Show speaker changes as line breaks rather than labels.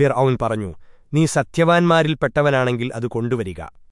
ഫിർ ഔൻ പറഞ്ഞു നീ സത്യവാൻമാരിൽപ്പെട്ടവനാണെങ്കിൽ അത് കൊണ്ടുവരിക.